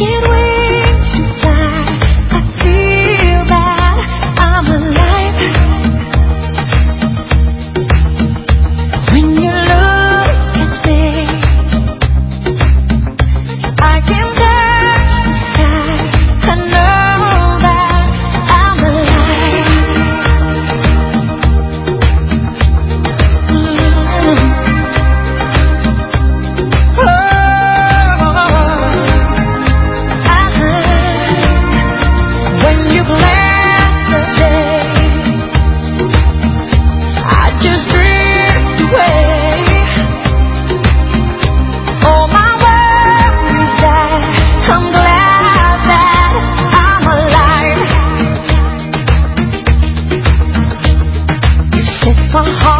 can't wait. 放下